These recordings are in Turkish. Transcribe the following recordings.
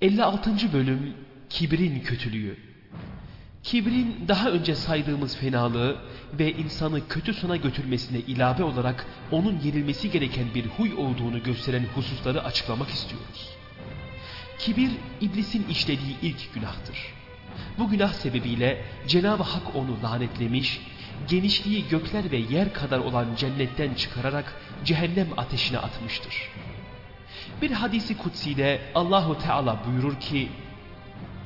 56. Bölüm Kibrin Kötülüğü Kibrin daha önce saydığımız fenalığı ve insanı kötü sona götürmesine ilave olarak onun yenilmesi gereken bir huy olduğunu gösteren hususları açıklamak istiyoruz. Kibir, iblisin işlediği ilk günahtır. Bu günah sebebiyle Cenab-ı Hak onu lanetlemiş, genişliği gökler ve yer kadar olan cennetten çıkararak cehennem ateşine atmıştır. Bir hadisi kutsiyle Allahu Teala buyurur ki,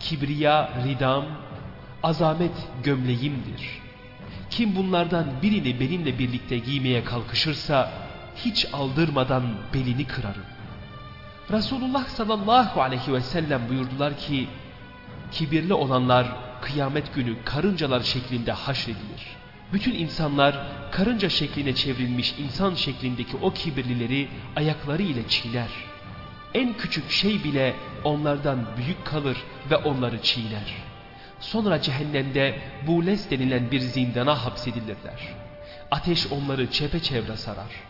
Kibriya ridam, azamet gömleğimdir. Kim bunlardan birini benimle birlikte giymeye kalkışırsa, hiç aldırmadan belini kırarım. Resulullah sallallahu aleyhi ve sellem buyurdular ki, kibirli olanlar kıyamet günü karıncalar şeklinde haşredilir. Bütün insanlar karınca şekline çevrilmiş insan şeklindeki o kibirlileri ayakları ile çiğner. En küçük şey bile onlardan büyük kalır ve onları çiğner. Sonra cehennemde bules denilen bir zindana hapsedilirler. Ateş onları çepeçevre sarar.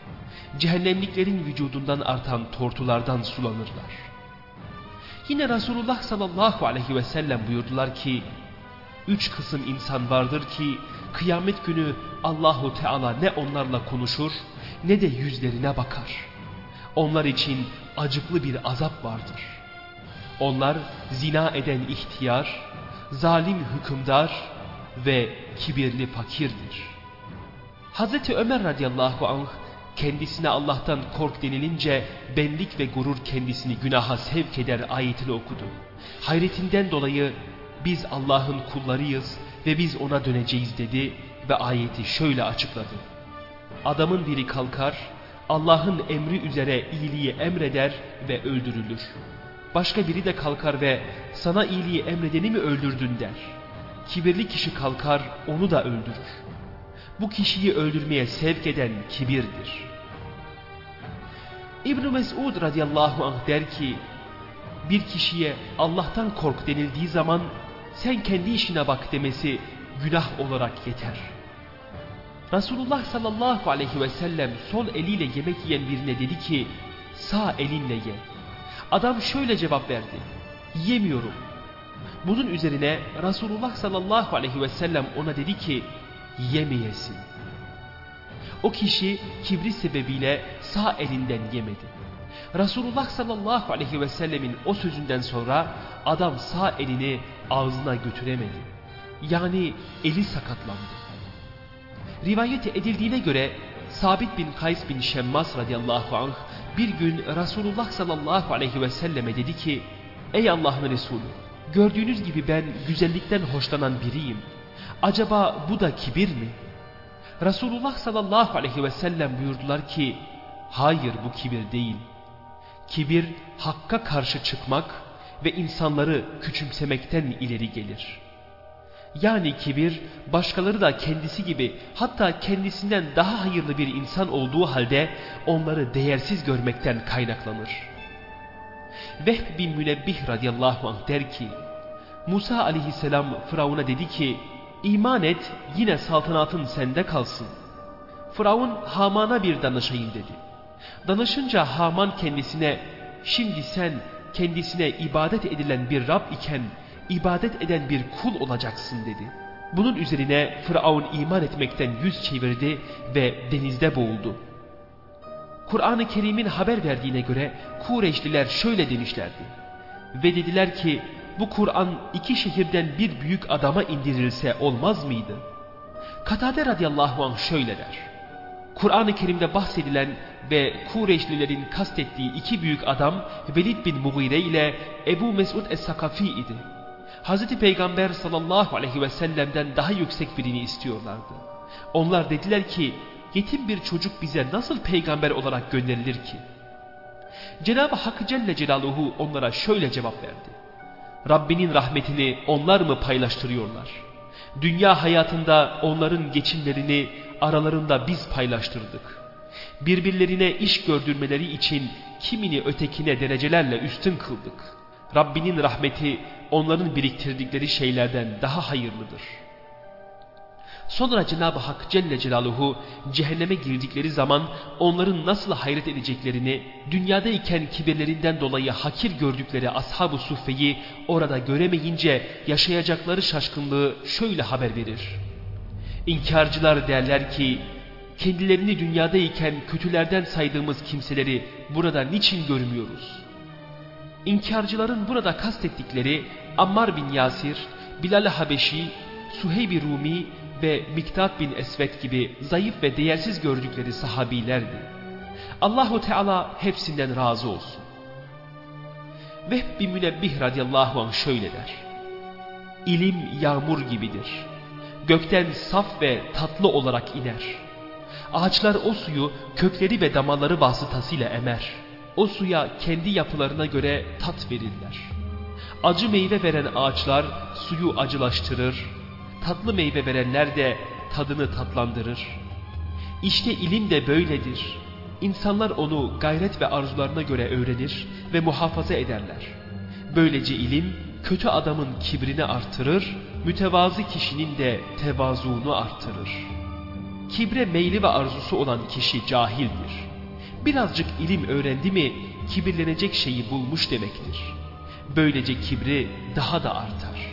Cehennemliklerin vücudundan artan tortulardan sulanırlar. Yine Resulullah sallallahu aleyhi ve sellem buyurdular ki, Üç kısım insan vardır ki kıyamet günü Allahu Teala ne onlarla konuşur ne de yüzlerine bakar. Onlar için acıklı bir azap vardır. Onlar zina eden ihtiyar, zalim hükümdar ve kibirli fakirdir. Hazreti Ömer radıyallahu anh kendisine Allah'tan kork denilince benlik ve gurur kendisini günaha sevk eder ayetini okudu. Hayretinden dolayı biz Allah'ın kullarıyız ve biz ona döneceğiz dedi ve ayeti şöyle açıkladı. Adamın biri kalkar, Allah'ın emri üzere iyiliği emreder ve öldürülür. Başka biri de kalkar ve sana iyiliği emredeni mi öldürdün der. Kibirli kişi kalkar onu da öldürür. Bu kişiyi öldürmeye sevk eden kibirdir. İbn Mesud radıyallahu anh der ki, bir kişiye Allah'tan kork denildiği zaman sen kendi işine bak demesi günah olarak yeter. Resulullah sallallahu aleyhi ve sellem sol eliyle yemek yiyen birine dedi ki sağ elinle ye. Adam şöyle cevap verdi. Yemiyorum. Bunun üzerine Resulullah sallallahu aleyhi ve sellem ona dedi ki yemeyesin. O kişi kibri sebebiyle sağ elinden yemedi. Resulullah sallallahu aleyhi ve sellemin o sözünden sonra adam sağ elini ağzına götüremedi. Yani eli sakatlandı. Rivayet edildiğine göre Sabit bin Kays bin Şemmas radıyallahu anh bir gün Resulullah sallallahu aleyhi ve selleme dedi ki Ey Allah'ın Resulü gördüğünüz gibi ben güzellikten hoşlanan biriyim. Acaba bu da kibir mi? Resulullah sallallahu aleyhi ve sellem buyurdular ki hayır bu kibir değil. Kibir hakka karşı çıkmak ve insanları küçümsemekten ileri gelir. Yani kibir başkaları da kendisi gibi hatta kendisinden daha hayırlı bir insan olduğu halde onları değersiz görmekten kaynaklanır. Vehb bin Münebbih radıyallahu anh der ki Musa aleyhisselam Firavun'a dedi ki iman et yine saltanatın sende kalsın. Firavun Haman'a bir danışayım dedi. Danışınca Haman kendisine şimdi sen kendisine ibadet edilen bir Rab iken ibadet eden bir kul olacaksın dedi. Bunun üzerine Firavun iman etmekten yüz çevirdi ve denizde boğuldu. Kur'an-ı Kerim'in haber verdiğine göre Kureyşliler şöyle demişlerdi. Ve dediler ki bu Kur'an iki şehirden bir büyük adama indirilse olmaz mıydı? Katade radıyallahu anh şöyle der. Kur'an-ı Kerim'de bahsedilen ve Kureyşlilerin kastettiği iki büyük adam Velid bin Mughire ile Ebu Mesud Es-Sakafi idi. Hazreti Peygamber sallallahu aleyhi ve sellem'den daha yüksek birini istiyorlardı. Onlar dediler ki yetim bir çocuk bize nasıl peygamber olarak gönderilir ki? Cenab-ı Hak Celle Celaluhu onlara şöyle cevap verdi. Rabbinin rahmetini onlar mı paylaştırıyorlar? Dünya hayatında onların geçimlerini aralarında biz paylaştırdık. Birbirlerine iş gördürmeleri için kimini ötekine derecelerle üstün kıldık. Rabbinin rahmeti onların biriktirdikleri şeylerden daha hayırlıdır. Sonra Cenab-ı Hak Celle Celaluhu cehenneme girdikleri zaman onların nasıl hayret edeceklerini, dünyadayken kibirlerinden dolayı hakir gördükleri ashab-ı suffeyi orada göremeyince yaşayacakları şaşkınlığı şöyle haber verir. İnkarcılar derler ki, kendilerini dünyadayken kötülerden saydığımız kimseleri burada niçin görmüyoruz? İnkarcıların burada kastettikleri Ammar bin Yasir, Bilal Habeşi, Suheyb Rumi ve Miktat bin Esvet gibi zayıf ve değersiz gördükleri sahabilerdi. Allahu Teala hepsinden razı olsun. Vehb bin Münebbih radıyallahu anh şöyle der. İlim yağmur gibidir. Gökten saf ve tatlı olarak iner. Ağaçlar o suyu kökleri ve damarları vasıtasıyla emer. O suya kendi yapılarına göre tat verirler. Acı meyve veren ağaçlar suyu acılaştırır, tatlı meyve verenler de tadını tatlandırır. İşte ilim de böyledir. İnsanlar onu gayret ve arzularına göre öğrenir ve muhafaza ederler. Böylece ilim kötü adamın kibrini artırır, mütevazı kişinin de tevazuunu artırır. Kibre meyli ve arzusu olan kişi cahildir. Birazcık ilim öğrendi mi kibirlenecek şeyi bulmuş demektir. Böylece kibri daha da artar.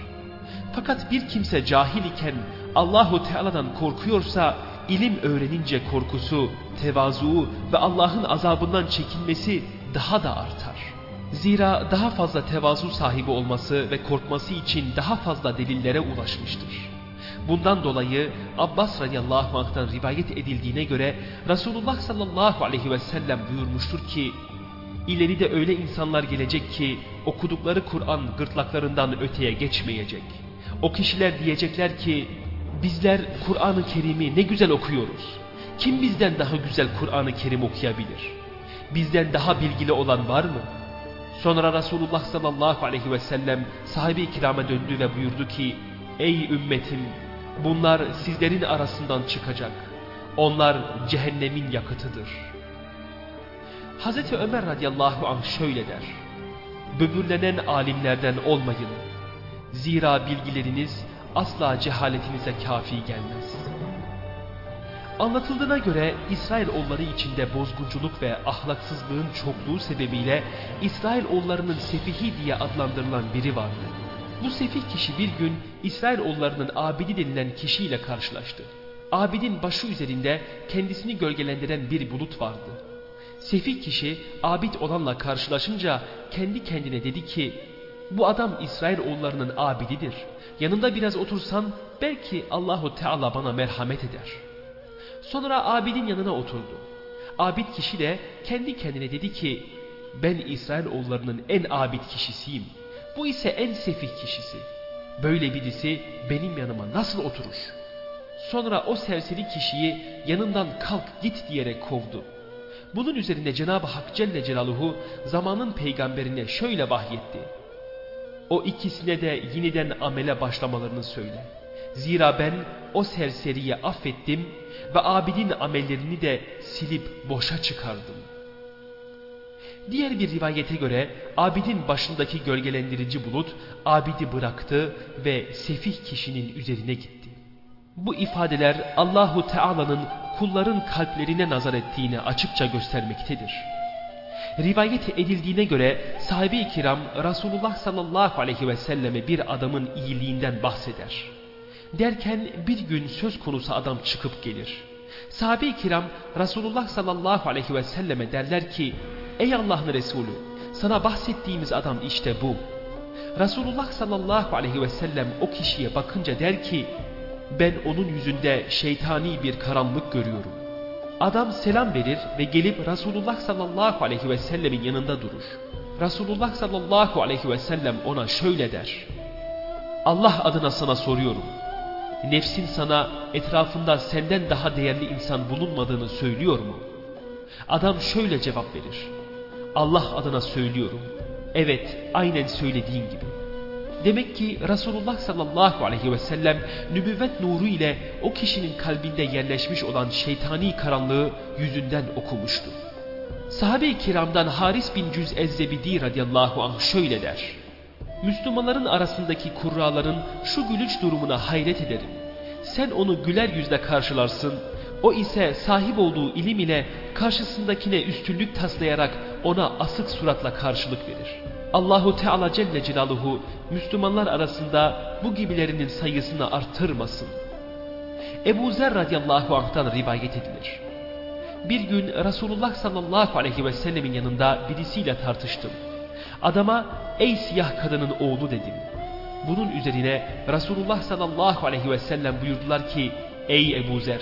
Fakat bir kimse cahil iken Allahu Teala'dan korkuyorsa ilim öğrenince korkusu, tevazu ve Allah'ın azabından çekinmesi daha da artar. Zira daha fazla tevazu sahibi olması ve korkması için daha fazla delillere ulaşmıştır. Bundan dolayı Abbas radıyallahu anh'tan rivayet edildiğine göre Resulullah sallallahu aleyhi ve sellem buyurmuştur ki İleride öyle insanlar gelecek ki okudukları Kur'an gırtlaklarından öteye geçmeyecek. O kişiler diyecekler ki bizler Kur'an-ı Kerim'i ne güzel okuyoruz. Kim bizden daha güzel Kur'an-ı Kerim okuyabilir? Bizden daha bilgili olan var mı? Sonra Resulullah sallallahu aleyhi ve sellem sahibi kirama döndü ve buyurdu ki Ey ümmetim bunlar sizlerin arasından çıkacak. Onlar cehennemin yakıtıdır. Hazreti Ömer radıyallahu anh şöyle der. Böbürlenen alimlerden olmayın. Zira bilgileriniz asla cehaletinize kafi gelmez. Anlatıldığına göre İsrail oğulları içinde bozgunculuk ve ahlaksızlığın çokluğu sebebiyle İsrail oğullarının sefihi diye adlandırılan biri vardı. Bu sefih kişi bir gün İsrail oğullarının abidi denilen kişiyle karşılaştı. Abidin başı üzerinde kendisini gölgelendiren bir bulut vardı. Sefih kişi abid olanla karşılaşınca kendi kendine dedi ki bu adam İsrail oğullarının abididir. Yanında biraz otursan belki Allahu Teala bana merhamet eder. Sonra abidin yanına oturdu. Abid kişi de kendi kendine dedi ki ben İsrail oğullarının en abid kişisiyim. Bu ise en sefih kişisi. Böyle birisi benim yanıma nasıl oturur? Sonra o serseri kişiyi yanından kalk git diyerek kovdu. Bunun üzerine Cenab-ı Hak Celle Celaluhu zamanın peygamberine şöyle vahyetti. O ikisine de yeniden amele başlamalarını söyle. Zira ben o serseriye affettim ve abidin amellerini de silip boşa çıkardım. Diğer bir rivayete göre abidin başındaki gölgelendirici bulut abidi bıraktı ve sefih kişinin üzerine gitti. Bu ifadeler Allahu Teala'nın kulların kalplerine nazar ettiğini açıkça göstermektedir. Rivayet edildiğine göre sahibi-i kiram Resulullah sallallahu aleyhi ve selleme bir adamın iyiliğinden bahseder. Derken bir gün söz konusu adam çıkıp gelir. Sahabe-i kiram Resulullah sallallahu aleyhi ve selleme derler ki Ey Allah'ın Resulü sana bahsettiğimiz adam işte bu. Resulullah sallallahu aleyhi ve sellem o kişiye bakınca der ki ben onun yüzünde şeytani bir karanlık görüyorum. Adam selam verir ve gelip Resulullah sallallahu aleyhi ve sellemin yanında durur. Resulullah sallallahu aleyhi ve sellem ona şöyle der. Allah adına sana soruyorum. Nefsin sana etrafında senden daha değerli insan bulunmadığını söylüyor mu? Adam şöyle cevap verir. Allah adına söylüyorum. Evet aynen söylediğin gibi. Demek ki Resulullah sallallahu aleyhi ve sellem nübüvvet nuru ile o kişinin kalbinde yerleşmiş olan şeytani karanlığı yüzünden okumuştu. Sahabe-i kiramdan Haris bin Cüz Ezzebidi radıyallahu anh şöyle der. Müslümanların arasındaki kurraların şu gülüç durumuna hayret ederim. sen onu güler yüzle karşılarsın. O ise sahip olduğu ilim ile karşısındakine üstünlük taslayarak ona asık suratla karşılık verir. Allahu Teala Celle Celaluhu Müslümanlar arasında bu gibilerinin sayısını artırmasın. Ebu Zer radıyallahu anh'tan rivayet edilir. Bir gün Resulullah sallallahu aleyhi ve sellemin yanında birisiyle tartıştım. Adama ey siyah kadının oğlu dedim. Bunun üzerine Resulullah sallallahu aleyhi ve sellem buyurdular ki ey Ebu Zer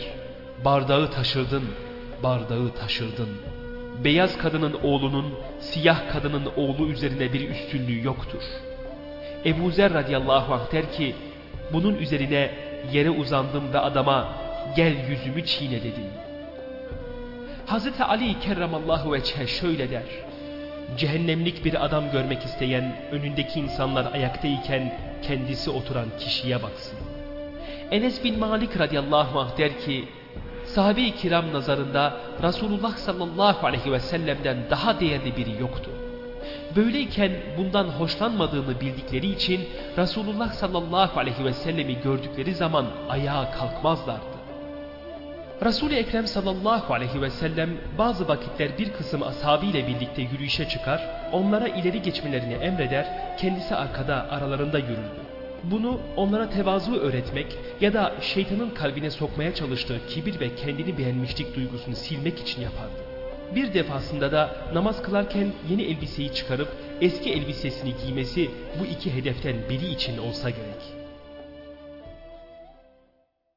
bardağı taşırdın, bardağı taşırdın. Beyaz kadının oğlunun siyah kadının oğlu üzerine bir üstünlüğü yoktur. Ebu Zer radıyallahu anh der ki bunun üzerine yere uzandım ve adama gel yüzümü çiğne dedim. Hazreti Ali kerramallahu veçhe şöyle der. Cehennemlik bir adam görmek isteyen önündeki insanlar ayaktayken kendisi oturan kişiye baksın. Enes bin Malik radıyallahu anh der ki sahabe-i kiram nazarında Resulullah sallallahu aleyhi ve sellem'den daha değerli biri yoktu. Böyleyken bundan hoşlanmadığını bildikleri için Resulullah sallallahu aleyhi ve sellemi gördükleri zaman ayağa kalkmazlardı. Resul-i Ekrem sallallahu aleyhi ve sellem bazı vakitler bir kısım ashabıyla birlikte yürüyüşe çıkar, onlara ileri geçmelerini emreder, kendisi arkada aralarında yürürdü. Bunu onlara tevazu öğretmek ya da şeytanın kalbine sokmaya çalıştığı kibir ve kendini beğenmişlik duygusunu silmek için yapardı. Bir defasında da namaz kılarken yeni elbiseyi çıkarıp eski elbisesini giymesi bu iki hedeften biri için olsa gerek.